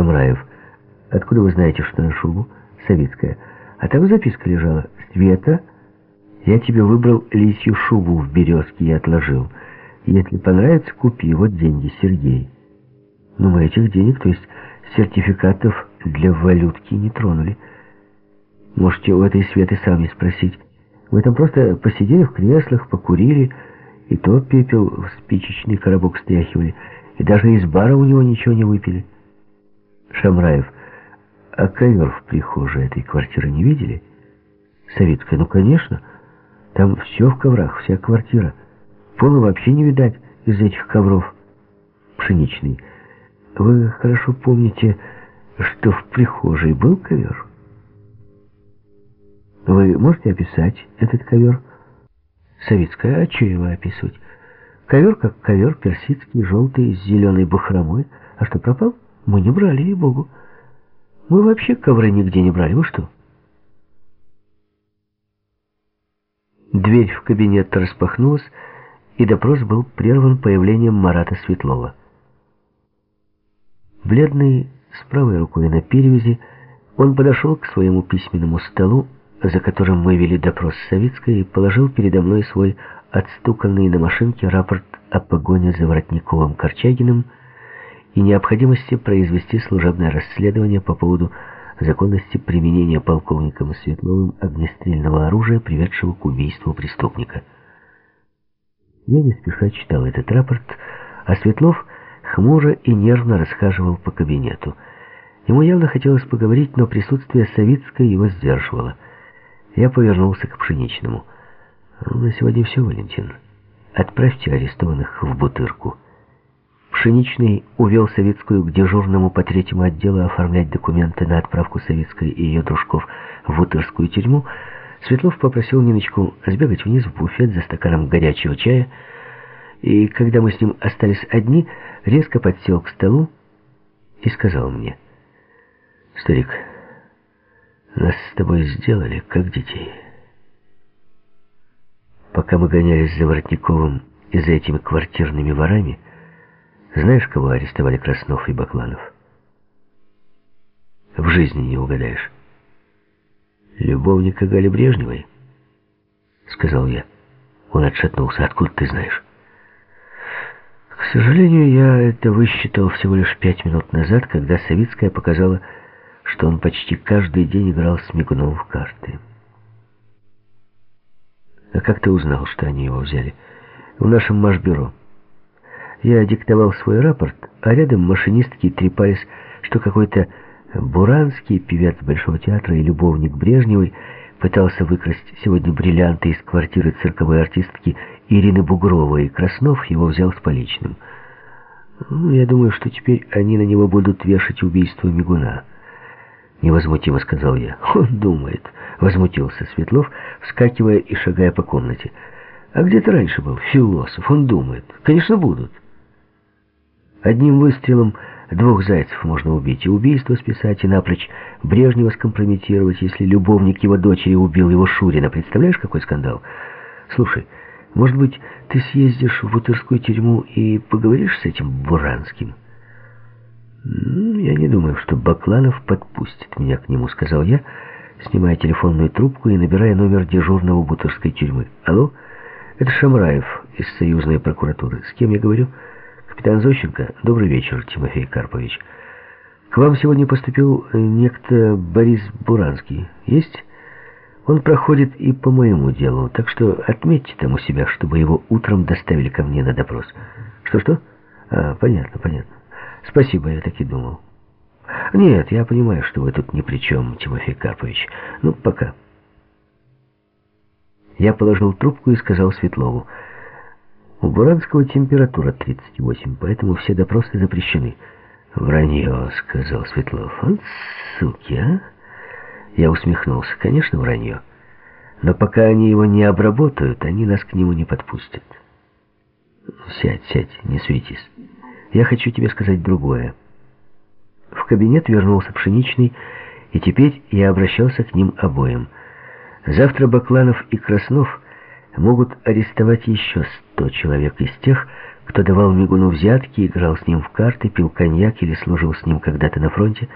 Шамраев. Откуда вы знаете, что на шубу? Савицкая. А там записка лежала. Света, я тебе выбрал лисью шубу в березке и отложил. Если понравится, купи. Вот деньги, Сергей. Но мы этих денег, то есть сертификатов для валютки не тронули. Можете у этой Светы сами спросить. Мы там просто посидели в креслах, покурили, и то пепел в спичечный коробок стряхивали, и даже из бара у него ничего не выпили. Шамраев, а ковер в прихожей этой квартиры не видели? Савицкая, ну конечно, там все в коврах, вся квартира. Пола вообще не видать из этих ковров. Пшеничный, вы хорошо помните, что в прихожей был ковер? Вы можете описать этот ковер? Советская, а что его описывать? Ковер как ковер, персидский, желтый, с зеленой бахромой. А что, пропал? Мы не брали, ей-богу. Мы вообще ковры нигде не брали. Вы что? Дверь в кабинет распахнулась, и допрос был прерван появлением Марата Светлова. Бледный, с правой рукой на перевязи, он подошел к своему письменному столу, за которым мы вели допрос с Савицкой, и положил передо мной свой отстуканный на машинке рапорт о погоне за Воротниковым Корчагиным и необходимости произвести служебное расследование по поводу законности применения полковником Светловым огнестрельного оружия, приведшего к убийству преступника. Я не спеша читал этот рапорт, а Светлов хмуро и нервно расхаживал по кабинету. Ему явно хотелось поговорить, но присутствие Савицкой его сдерживало. Я повернулся к Пшеничному. «На сегодня все, Валентин. Отправьте арестованных в Бутырку». Пшеничный увел Советскую к дежурному по третьему отделу оформлять документы на отправку Советской и ее дружков в Бутырскую тюрьму. Светлов попросил Ниночку сбегать вниз в буфет за стаканом горячего чая, и когда мы с ним остались одни, резко подсел к столу и сказал мне, «Старик, нас с тобой сделали, как детей. Пока мы гонялись за Воротниковым и за этими квартирными ворами, знаешь, кого арестовали Краснов и Бакланов? В жизни не угадаешь. Любовника Гали Брежневой, сказал я. Он отшатнулся. Откуда ты знаешь? К сожалению, я это высчитал всего лишь пять минут назад, когда Савицкая показала что он почти каждый день играл с Мигуновым в карты. А как ты узнал, что они его взяли? В нашем машбюро. Я диктовал свой рапорт, а рядом машинистки трепались, что какой-то буранский певец Большого театра и любовник Брежневой пытался выкрасть сегодня бриллианты из квартиры цирковой артистки Ирины Бугровой, и Краснов его взял с поличным. Ну, я думаю, что теперь они на него будут вешать убийство Мигуна. Невозмутимо сказал я. Он думает. Возмутился Светлов, вскакивая и шагая по комнате. А где ты раньше был? Философ. Он думает. Конечно, будут. Одним выстрелом двух зайцев можно убить. И убийство списать, и напрочь Брежнева скомпрометировать, если любовник его дочери убил его Шурина. Представляешь, какой скандал? Слушай, может быть, ты съездишь в Бутырскую тюрьму и поговоришь с этим Буранским? «Я не думаю, что Бакланов подпустит меня к нему», — сказал я, снимая телефонную трубку и набирая номер дежурного Бутырской тюрьмы. «Алло, это Шамраев из союзной прокуратуры. С кем я говорю?» «Капитан Зощенко. Добрый вечер, Тимофей Карпович. К вам сегодня поступил некто Борис Буранский. Есть?» Он проходит и по моему делу, так что отметьте там у себя, чтобы его утром доставили ко мне на допрос. Что-что? А, понятно, понятно. Спасибо, я так и думал. Нет, я понимаю, что вы тут ни при чем, Тимофей Карпович. Ну, пока. Я положил трубку и сказал Светлову. У Буранского температура 38, поэтому все допросы запрещены. «Вранье», — сказал Светлов. «Он суки, а?» Я усмехнулся. «Конечно, вранье. Но пока они его не обработают, они нас к нему не подпустят». «Сядь, сядь, не светись». Я хочу тебе сказать другое. В кабинет вернулся Пшеничный, и теперь я обращался к ним обоим. Завтра Бакланов и Краснов могут арестовать еще что человек из тех, кто давал Мигуну взятки, играл с ним в карты, пил коньяк или служил с ним когда-то на фронте,